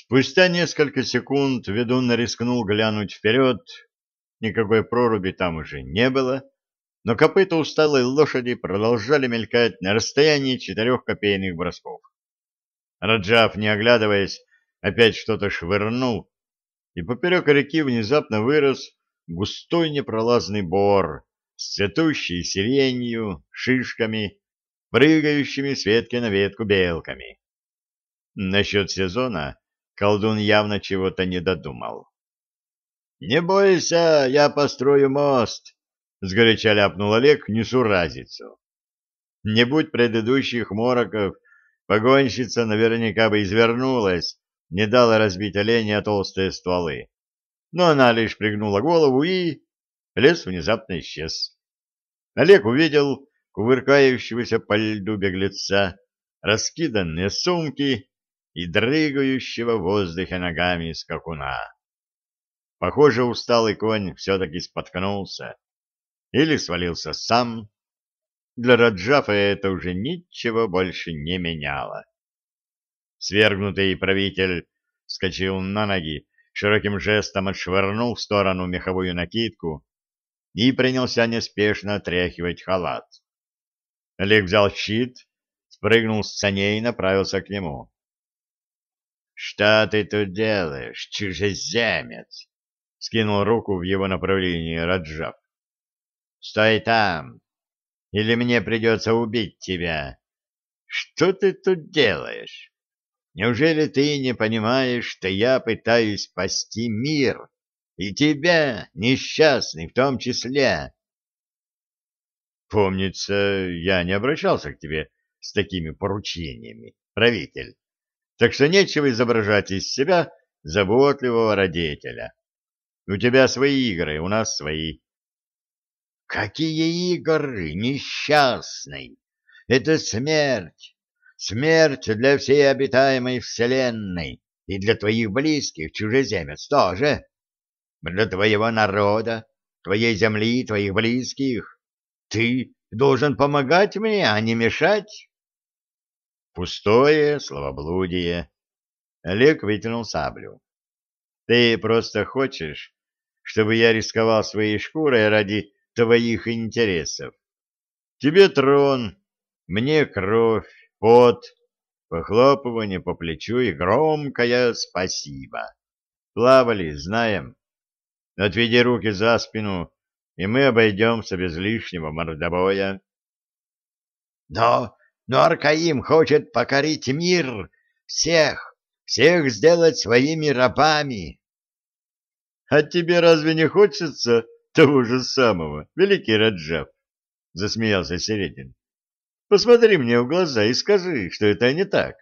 Спустя несколько секунд ведун рискнул глянуть вперед. Никакой проруби там уже не было, но копыта усталой лошади продолжали мелькать на расстоянии четырех копейных бросков. Раджав, не оглядываясь, опять что-то швырнул, и поперек реки внезапно вырос густой непролазный бор с цветущей сиренью, шишками, прыгающими с ветки на ветку белками. Насчет сезона колдун явно чего-то не додумал. — Не бойся, я построю мост, — сгоряча ляпнул Олег несуразицу. Не будь предыдущих мороков, погонщица наверняка бы извернулась, не дала разбить оленя толстые стволы. Но она лишь пригнула голову и... Лес внезапно исчез. Олег увидел кувыркающегося по льду беглеца, раскиданные сумки и дрыгающего в воздухе ногами скакуна. Похоже, усталый конь все-таки споткнулся или свалился сам. Для Раджафа это уже ничего больше не меняло. Свергнутый правитель вскочил на ноги, широким жестом отшвырнул в сторону меховую накидку и принялся неспешно отряхивать халат. Олег взял щит, спрыгнул с саней и направился к нему. «Что ты тут делаешь, чужеземец?» — скинул руку в его направлении Раджав. «Стой там, или мне придется убить тебя. Что ты тут делаешь? Неужели ты не понимаешь, что я пытаюсь спасти мир, и тебя, несчастный, в том числе?» «Помнится, я не обращался к тебе с такими поручениями, правитель» так что нечего изображать из себя заботливого родителя. У тебя свои игры, у нас свои. Какие игры, несчастный? Это смерть. Смерть для всей обитаемой вселенной и для твоих близких, чужеземец, тоже. Для твоего народа, твоей земли, твоих близких. Ты должен помогать мне, а не мешать. Пустое словоблудие. Олег вытянул саблю. Ты просто хочешь, чтобы я рисковал своей шкурой ради твоих интересов. Тебе трон, мне кровь, пот, похлопывание по плечу и громкое спасибо. Плавали, знаем. Отведи руки за спину, и мы обойдемся без лишнего мордобоя. Но но Аркаим хочет покорить мир, всех, всех сделать своими рабами. — А тебе разве не хочется того же самого, великий Раджав? — засмеялся Середин. — Посмотри мне в глаза и скажи, что это не так.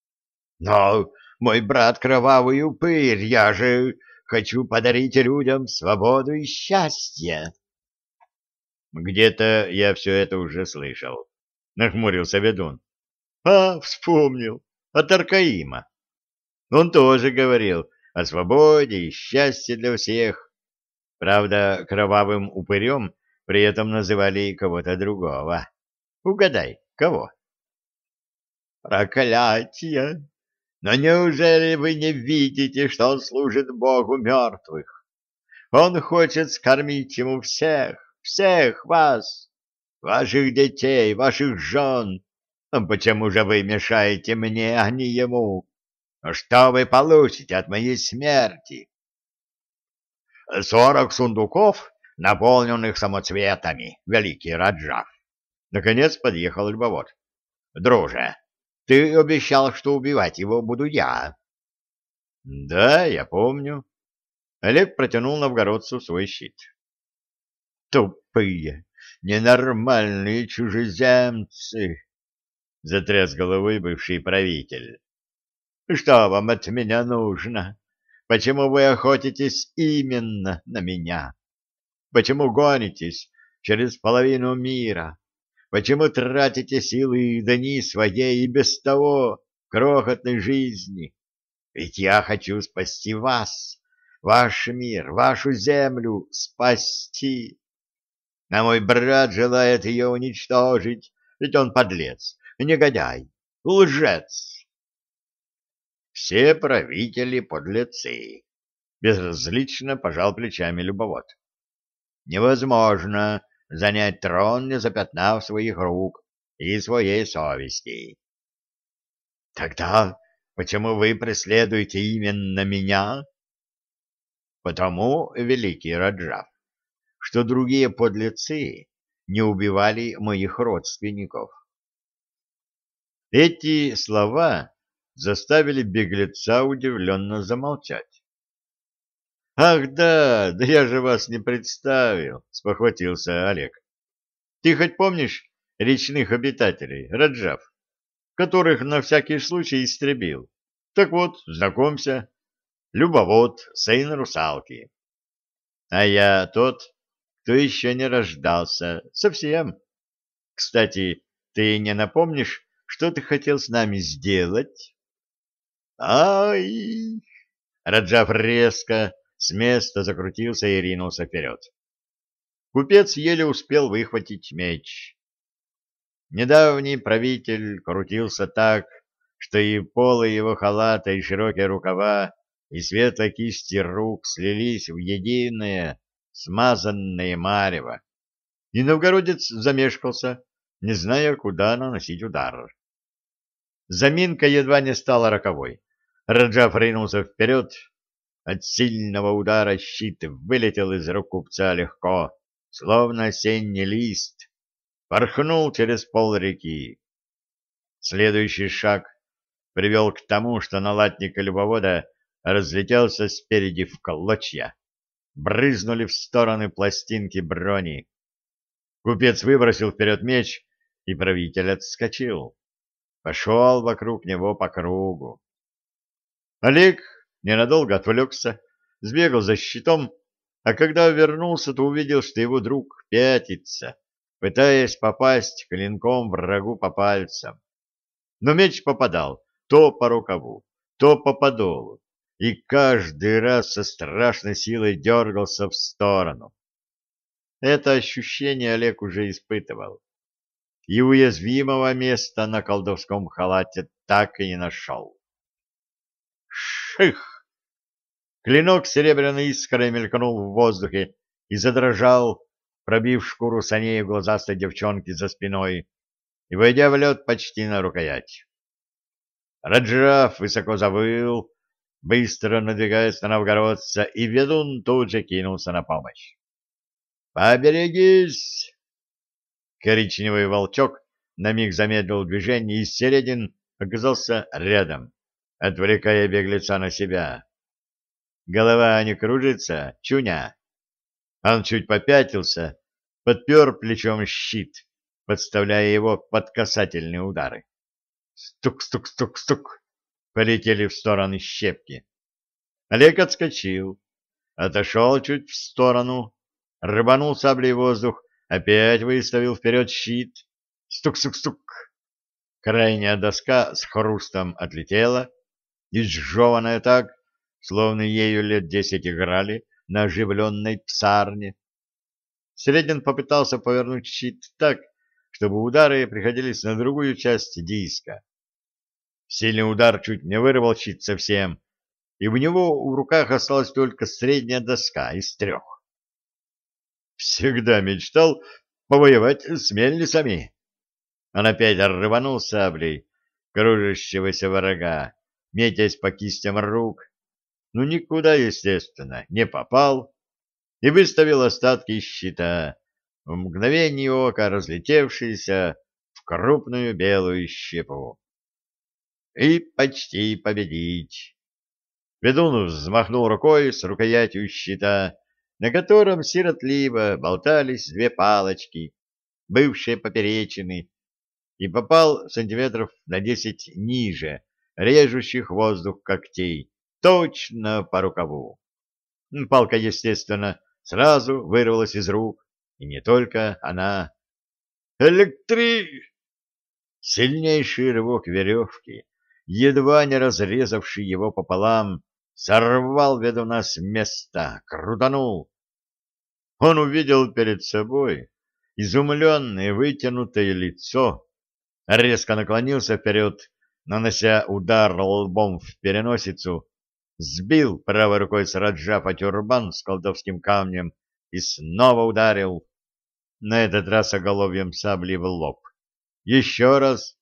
— Но, мой брат кровавый упырь, я же хочу подарить людям свободу и счастье. Где-то я все это уже слышал. — нахмурился ведун. — А, вспомнил. От Аркаима. Он тоже говорил о свободе и счастье для всех. Правда, кровавым упырем при этом называли кого-то другого. Угадай, кого? Проклятие! Но неужели вы не видите, что он служит Богу мертвых? Он хочет скормить ему всех, всех вас ваших детей, ваших жен. Почему же вы мешаете мне, а не ему? Что вы получите от моей смерти? Сорок сундуков, наполненных самоцветами, великий Раджав. Наконец подъехал любовод. Друже, ты обещал, что убивать его буду я. Да, я помню. Олег протянул новгородцу свой щит. Тупые, ненормальные чужеземцы, — затряс головой бывший правитель. — Что вам от меня нужно? Почему вы охотитесь именно на меня? Почему гонитесь через половину мира? Почему тратите силы и дни своей и без того крохотной жизни? Ведь я хочу спасти вас, ваш мир, вашу землю спасти. А мой брат желает ее уничтожить, ведь он подлец, негодяй, лжец. все правители подлецы. Безразлично пожал плечами любовод. Невозможно занять трон, не запятнав своих рук и своей совести. Тогда почему вы преследуете именно меня? Потому, великий Раджав, что другие подлецы не убивали моих родственников. Эти слова заставили беглеца удивленно замолчать. — Ах да, да я же вас не представил, — спохватился Олег. — Ты хоть помнишь речных обитателей, Раджав, которых на всякий случай истребил? Так вот, знакомься, любовод, сын русалки. А я тот, кто еще не рождался, совсем. Кстати, ты не напомнишь, что ты хотел с нами сделать? Ай! Раджав резко с места закрутился и ринулся вперед. Купец еле успел выхватить меч. Недавний правитель крутился так, что и полы его халата, и широкие рукава, и светлые кисти рук слились в единое, смазанное марево. И новгородец замешкался, не зная, куда наносить удар. Заминка едва не стала роковой. Раджав ринулся вперед. От сильного удара щит вылетел из рук купца легко, словно осенний лист, порхнул через пол реки. Следующий шаг привел к тому, что налатник любовода разлетелся спереди в клочья. Брызнули в стороны пластинки брони. Купец выбросил вперед меч, и правитель отскочил пошел вокруг него по кругу. Олег ненадолго отвлекся, сбегал за щитом, а когда вернулся, то увидел, что его друг пятится, пытаясь попасть клинком врагу по пальцам. Но меч попадал то по рукаву, то по подолу, и каждый раз со страшной силой дергался в сторону. Это ощущение Олег уже испытывал и уязвимого места на колдовском халате так и не нашел. Ших! Клинок серебряной искрой мелькнул в воздухе и задрожал, пробив шкуру саней глазастой девчонки за спиной и войдя в лед почти на рукоять. Раджав высоко завыл, быстро надвигаясь на новгородца, и ведун тут же кинулся на помощь. «Поберегись!» Коричневый волчок на миг замедлил движение, и Середин оказался рядом, отвлекая беглеца на себя. Голова не кружится, чуня. Он чуть попятился, подпер плечом щит, подставляя его под касательные удары. Стук-стук-стук-стук полетели в стороны щепки. Олег отскочил, отошел чуть в сторону, рыбанул саблей воздух опять выставил вперед щит. Стук-стук-стук. Крайняя доска с хрустом отлетела, изжеванная так, словно ею лет десять играли на оживленной псарне. Средин попытался повернуть щит так, чтобы удары приходились на другую часть диска. Сильный удар чуть не вырвал щит совсем, и у него в руках осталась только средняя доска из трех всегда мечтал повоевать с мельницами. Он опять рванул саблей кружащегося врага, метясь по кистям рук, но никуда, естественно, не попал и выставил остатки щита, в мгновение ока разлетевшиеся в крупную белую щепу. И почти победить. Ведун взмахнул рукой с рукоятью щита, на котором сиротливо болтались две палочки, бывшие поперечины, и попал сантиметров на десять ниже режущих воздух когтей, точно по рукаву. Палка, естественно, сразу вырвалась из рук, и не только она. «Электри!» Сильнейший рывок веревки, едва не разрезавший его пополам, сорвал ведуна с места, крутанул. Он увидел перед собой изумленное вытянутое лицо, резко наклонился вперед нанося удар лбом в переносицу, сбил правой рукой с Раджафа тюрбан с колдовским камнем и снова ударил, на этот раз оголовьем сабли в лоб. Еще раз.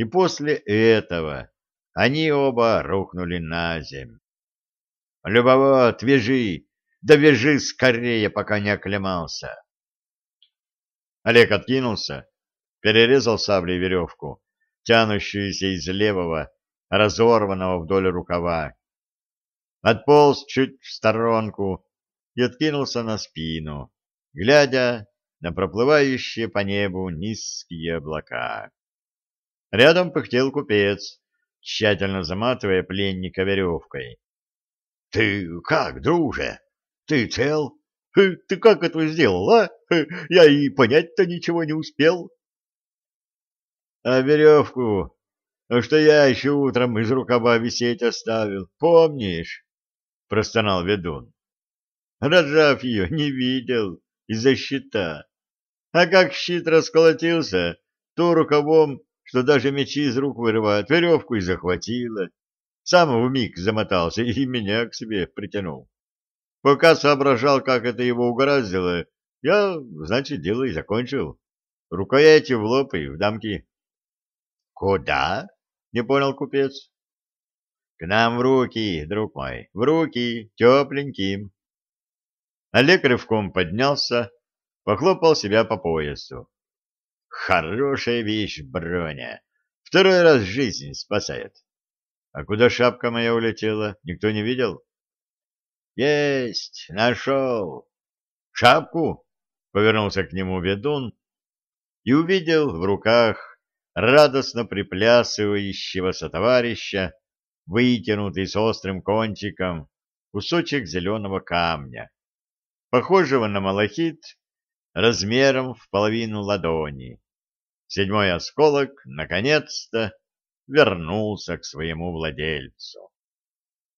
И после этого они оба рухнули на земь. «Любовод, вяжи! Да вяжи скорее, пока не оклемался!» Олег откинулся, перерезал саблей веревку, тянущуюся из левого, разорванного вдоль рукава, отполз чуть в сторонку и откинулся на спину, глядя на проплывающие по небу низкие облака. Рядом пыхтел купец, тщательно заматывая пленника веревкой. — Ты как, друже? Ты цел? Ты как это сделал, а? Я и понять-то ничего не успел. — А веревку, что я еще утром из рукава висеть оставил, помнишь? — простонал ведун. Раджав ее не видел из-за щита. А как щит расколотился, то рукавом, что даже мечи из рук вырывает, веревку и захватило. Сам в миг замотался и меня к себе притянул. Пока соображал, как это его угораздило, я, значит, дело и закончил. Рукояти в лоб и в дамки. — Куда? — не понял купец. — К нам в руки, друг мой, в руки, тепленьким. Олег рывком поднялся, похлопал себя по поясу. Хорошая вещь, броня. Второй раз жизнь спасает. А куда шапка моя улетела? Никто не видел? Есть, нашел. Шапку? Повернулся к нему ведун и увидел в руках радостно приплясывающего сотоварища, вытянутый с острым кончиком, кусочек зеленого камня похожего на малахит размером в половину ладони. Седьмой осколок, наконец-то, вернулся к своему владельцу.